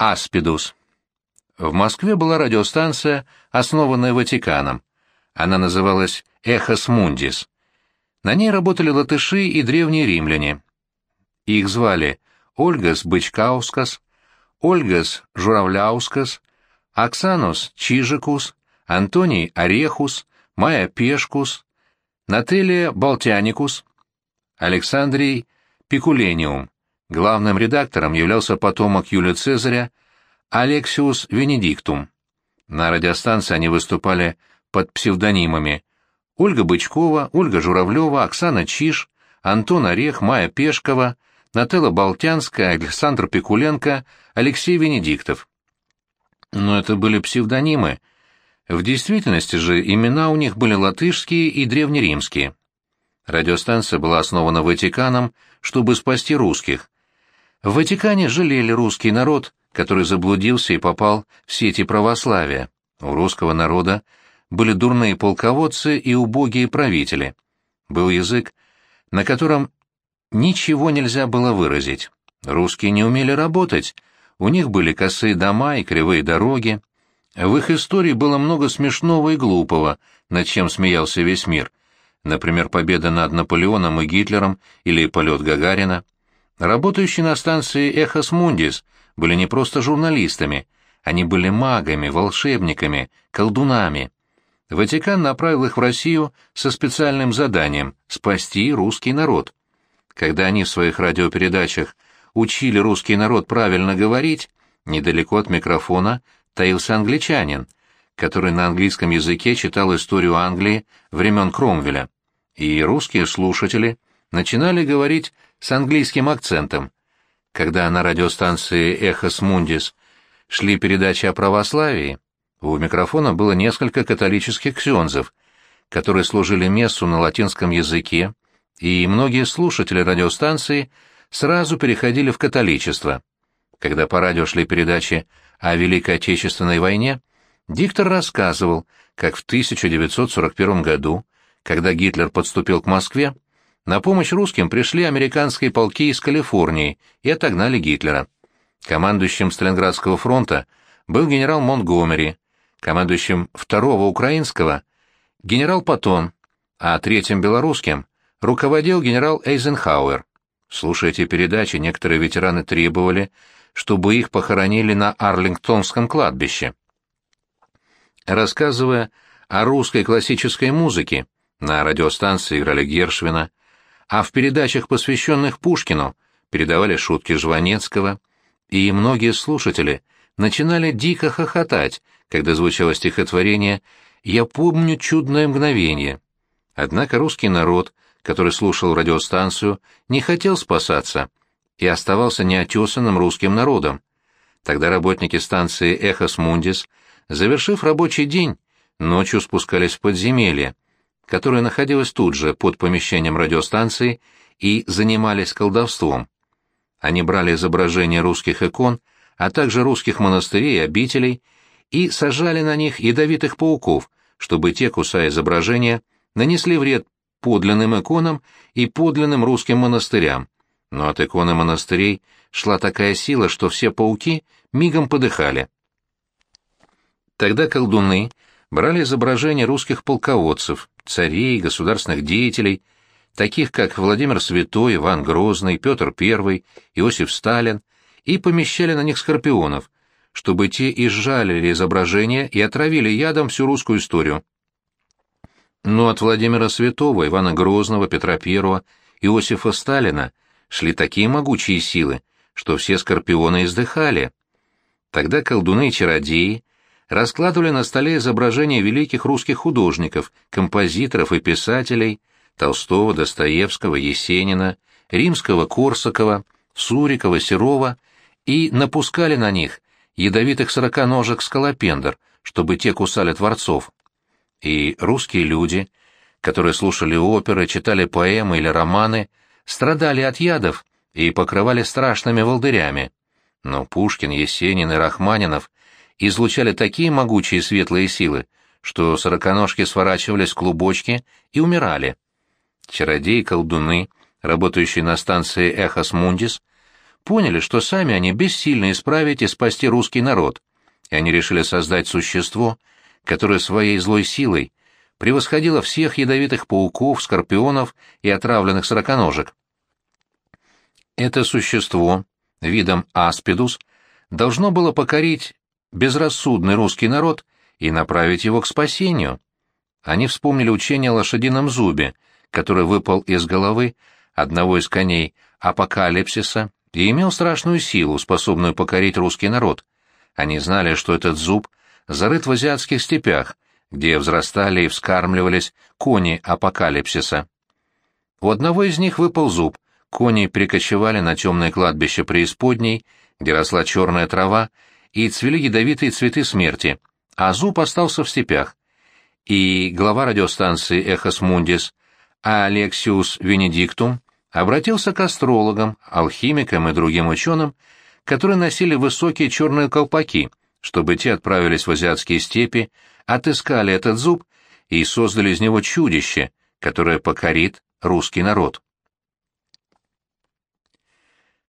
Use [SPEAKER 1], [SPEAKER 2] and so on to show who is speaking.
[SPEAKER 1] Аспидус. В Москве была радиостанция, основанная Ватиканом. Она называлась «Эхос Мундис». На ней работали латыши и древние римляне. Их звали Ольгас Бычкаускас, Ольгас Журавляускас, Оксанус Чижикус, Антоний Орехус, Майя Пешкус, Нателия Балтяникус, Александрий Пикулениум. Главным редактором являлся потомок Юлия Цезаря Алексиус Венедиктум. На радиостанции они выступали под псевдонимами Ольга Бычкова, Ольга Журавлева, Оксана Чиш, Антон Орех, Майя Пешкова, Нателла Болтянская, Александр Пикуленко, Алексей Венедиктов. Но это были псевдонимы. В действительности же имена у них были латышские и древнеримские. Радиостанция была основана Ватиканом, чтобы спасти русских. В Ватикане жалели русский народ, который заблудился и попал в сети православия. У русского народа были дурные полководцы и убогие правители. Был язык, на котором ничего нельзя было выразить. Русские не умели работать, у них были косые дома и кривые дороги. В их истории было много смешного и глупого, над чем смеялся весь мир. Например, победа над Наполеоном и Гитлером или полет Гагарина. Работающие на станции «Эхос Мундис» были не просто журналистами, они были магами, волшебниками, колдунами. Ватикан направил их в Россию со специальным заданием – спасти русский народ. Когда они в своих радиопередачах учили русский народ правильно говорить, недалеко от микрофона таился англичанин, который на английском языке читал историю Англии времен Кромвеля. И русские слушатели начинали говорить с английским акцентом. Когда на радиостанции «Эхос Мундис» шли передачи о православии, у микрофона было несколько католических ксензов, которые служили мессу на латинском языке и многие слушатели радиостанции сразу переходили в католичество. Когда по радио шли передачи о Великой Отечественной войне, диктор рассказывал, как в 1941 году, когда Гитлер подступил к Москве, на помощь русским пришли американские полки из Калифорнии и отогнали Гитлера. Командующим Сталинградского фронта был генерал Монтгомери, командующим второго украинского — генерал Патон, а третьим белорусским руководил генерал Эйзенхауэр. Слушая эти передачи, некоторые ветераны требовали, чтобы их похоронили на Арлингтонском кладбище. Рассказывая о русской классической музыке, на радиостанции играли Гершвина, а в передачах, посвященных Пушкину, передавали шутки Жванецкого, и многие слушатели начинали дико хохотать, когда звучало стихотворение «Я помню чудное мгновение». Однако русский народ который слушал радиостанцию, не хотел спасаться и оставался неотесанным русским народом. Тогда работники станции «Эхос Мундис», завершив рабочий день, ночью спускались в подземелье, которое находилось тут же под помещением радиостанции, и занимались колдовством. Они брали изображения русских икон, а также русских монастырей и обителей, и сажали на них ядовитых пауков, чтобы те, кусая изображения, нанесли вред подлинным иконам и подлинным русским монастырям. Но от иконы монастырей шла такая сила, что все пауки мигом подыхали. Тогда колдуны брали изображения русских полководцев, царей, государственных деятелей, таких как Владимир Святой, Иван Грозный, Петр I, Иосиф Сталин, и помещали на них скорпионов, чтобы те изжалили изображения и отравили ядом всю русскую историю. Но от Владимира Святого, Ивана Грозного, Петра I, Иосифа Сталина шли такие могучие силы, что все скорпионы издыхали. Тогда колдуны и чародеи раскладывали на столе изображения великих русских художников, композиторов и писателей Толстого, Достоевского, Есенина, Римского, Корсакова, Сурикова, Серова и напускали на них ядовитых сороконожек скалопендр, чтобы те кусали творцов и русские люди, которые слушали оперы, читали поэмы или романы, страдали от ядов и покрывали страшными волдырями. Но Пушкин, Есенин и Рахманинов излучали такие могучие светлые силы, что сороконожки сворачивались в клубочки и умирали. Чародеи-колдуны, работающие на станции «Эхос Мундис», поняли, что сами они бессильны исправить и спасти русский народ, и они решили создать существо, которое своей злой силой превосходило всех ядовитых пауков, скорпионов и отравленных сороконожек. Это существо, видом аспидус, должно было покорить безрассудный русский народ и направить его к спасению. Они вспомнили учение о лошадином зубе, который выпал из головы одного из коней апокалипсиса и имел страшную силу, способную покорить русский народ. Они знали, что этот зуб зарыт в азиатских степях, где взрастали и вскармливались кони апокалипсиса. У одного из них выпал зуб, кони перекочевали на темное кладбище преисподней, где росла черная трава, и цвели ядовитые цветы смерти, а зуб остался в степях. И глава радиостанции «Эхос Мундис» Алексиус Венедиктум обратился к астрологам, алхимикам и другим ученым, которые носили высокие черные колпаки, чтобы те отправились в азиатские степи, отыскали этот зуб и создали из него чудище, которое покорит русский народ.